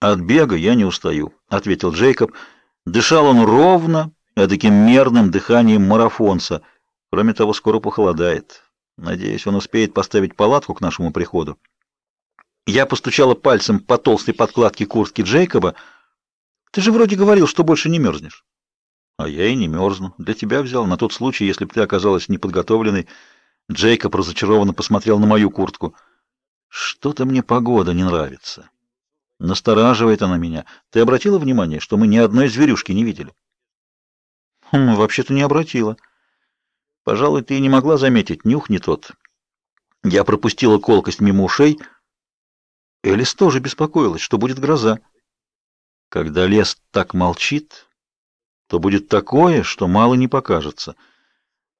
От бега я не устаю, ответил Джейкоб. Дышал он ровно, таким мерным дыханием марафонца. Кроме того, скоро похолодает. Надеюсь, он успеет поставить палатку к нашему приходу. Я постучала пальцем по толстой подкладке куртки Джейкоба. Ты же вроде говорил, что больше не мерзнешь. А я и не мерзну. Для тебя взял на тот случай, если бы ты оказалась неподготовленной. Джейкоб разочарованно посмотрел на мою куртку. Что-то мне погода не нравится. Настораживает она меня. Ты обратила внимание, что мы ни одной зверюшки не видели? Хм, вообще-то не обратила. Пожалуй, ты и не могла заметить, нюх не тот. Я пропустила колкость мимо ушей. Элис тоже беспокоилась, что будет гроза. Когда лес так молчит, то будет такое, что мало не покажется.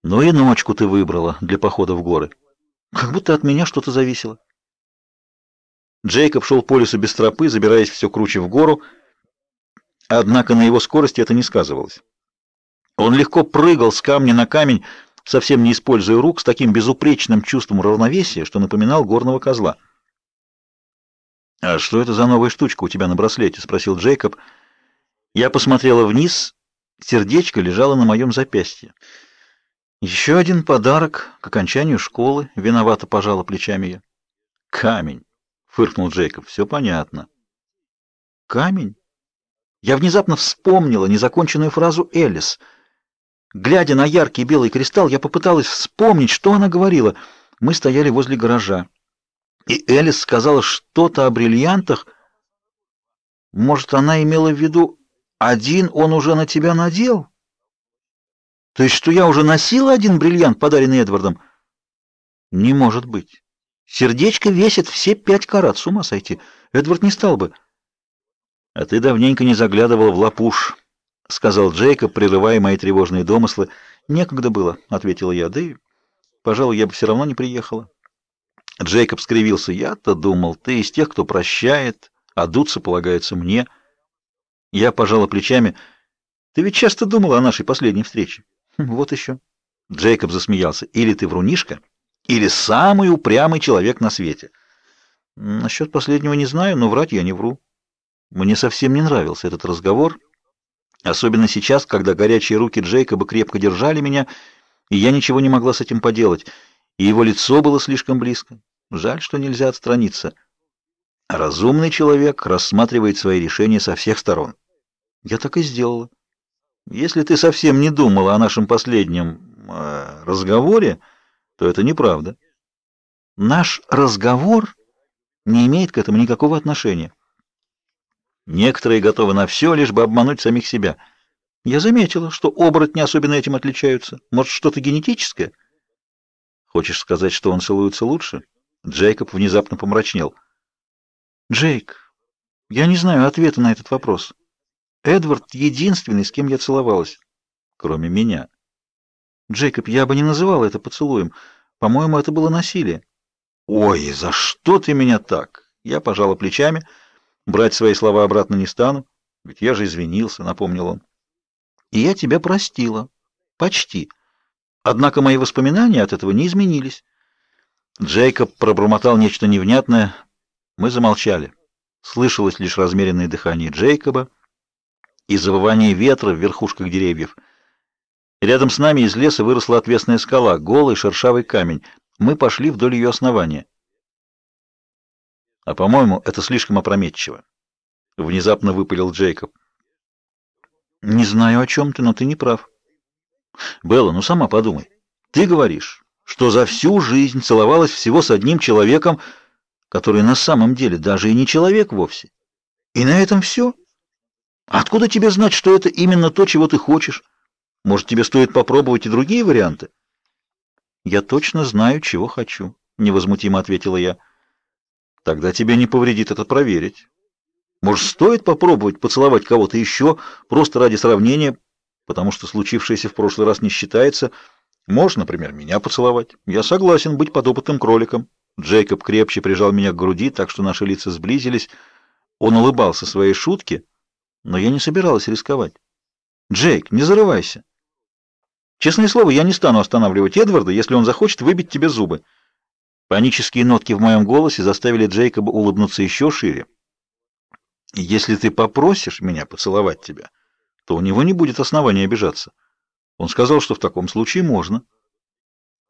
Но и ночку ты выбрала для похода в горы. Как будто от меня что-то зависело. Джейкоб шел по лесу без тропы, забираясь все круче в гору, однако на его скорости это не сказывалось. Он легко прыгал с камня на камень, совсем не используя рук, с таким безупречным чувством равновесия, что напоминал горного козла. «А что это за новая штучка у тебя на браслете?» — спросил Джейкоб. Я посмотрела вниз, сердечко лежало на моем запястье. «Еще один подарок к окончанию школы», — виновато пожала плечами я. «Камень» фыркнул Джейкоб. Все понятно. Камень? Я внезапно вспомнила незаконченную фразу Элис. Глядя на яркий белый кристалл, я попыталась вспомнить, что она говорила. Мы стояли возле гаража. И Элис сказала что-то о бриллиантах. Может, она имела в виду, один он уже на тебя надел? То есть, что я уже носила один бриллиант, подаренный Эдвардом? Не может быть. Сердечко весит все пять карат, с ума сойти. Эдвард не стал бы. — А ты давненько не заглядывал в лапуш, — сказал Джейкоб, прерывая мои тревожные домыслы. — Некогда было, — ответила я, — да и, пожалуй, я бы все равно не приехала. Джейкоб скривился. — Я-то думал, ты из тех, кто прощает, а дуться полагается мне. Я пожала плечами. — Ты ведь часто думала о нашей последней встрече. Хм, — Вот еще. Джейкоб засмеялся. — Или ты врунишка? — или самый упрямый человек на свете. Насчет последнего не знаю, но врать я не вру. Мне совсем не нравился этот разговор, особенно сейчас, когда горячие руки Джейкоба крепко держали меня, и я ничего не могла с этим поделать, и его лицо было слишком близко. Жаль, что нельзя отстраниться. Разумный человек рассматривает свои решения со всех сторон. Я так и сделала. Если ты совсем не думала о нашем последнем э, разговоре, то это неправда. Наш разговор не имеет к этому никакого отношения. Некоторые готовы на все, лишь бы обмануть самих себя. Я заметила, что оборотни особенно этим отличаются. Может, что-то генетическое? Хочешь сказать, что он целуется лучше? Джейкоб внезапно помрачнел. Джейк, я не знаю ответа на этот вопрос. Эдвард единственный, с кем я целовалась, кроме меня. Джейкоб, я бы не называл это поцелуем. По-моему, это было насилие. Ой, за что ты меня так? Я пожала плечами. Брать свои слова обратно не стану, ведь я же извинился, напомнил он. И я тебя простила. Почти. Однако мои воспоминания от этого не изменились. Джейкоб пробормотал нечто невнятное. Мы замолчали. Слышалось лишь размеренное дыхание Джейкоба и завывание ветра в верхушках деревьев. Рядом с нами из леса выросла отвесная скала, голый шершавый камень. Мы пошли вдоль ее основания. А, по-моему, это слишком опрометчиво. Внезапно выпалил Джейкоб. Не знаю, о чем ты, но ты не прав. Белла, ну сама подумай. Ты говоришь, что за всю жизнь целовалась всего с одним человеком, который на самом деле даже и не человек вовсе. И на этом все? Откуда тебе знать, что это именно то, чего ты хочешь? Может, тебе стоит попробовать и другие варианты? Я точно знаю, чего хочу, невозмутимо ответила я. Тогда тебе не повредит это проверить. Может, стоит попробовать поцеловать кого-то еще, просто ради сравнения, потому что случившееся в прошлый раз не считается. Можешь, например, меня поцеловать. Я согласен быть подопытным кроликом. Джейкоб крепче прижал меня к груди, так что наши лица сблизились. Он улыбался своей шутке, но я не собиралась рисковать. Джейк, не зарывайся. Честное слово, я не стану останавливать Эдварда, если он захочет выбить тебе зубы. Панические нотки в моем голосе заставили Джейкоба улыбнуться еще шире. Если ты попросишь меня поцеловать тебя, то у него не будет основания обижаться. Он сказал, что в таком случае можно.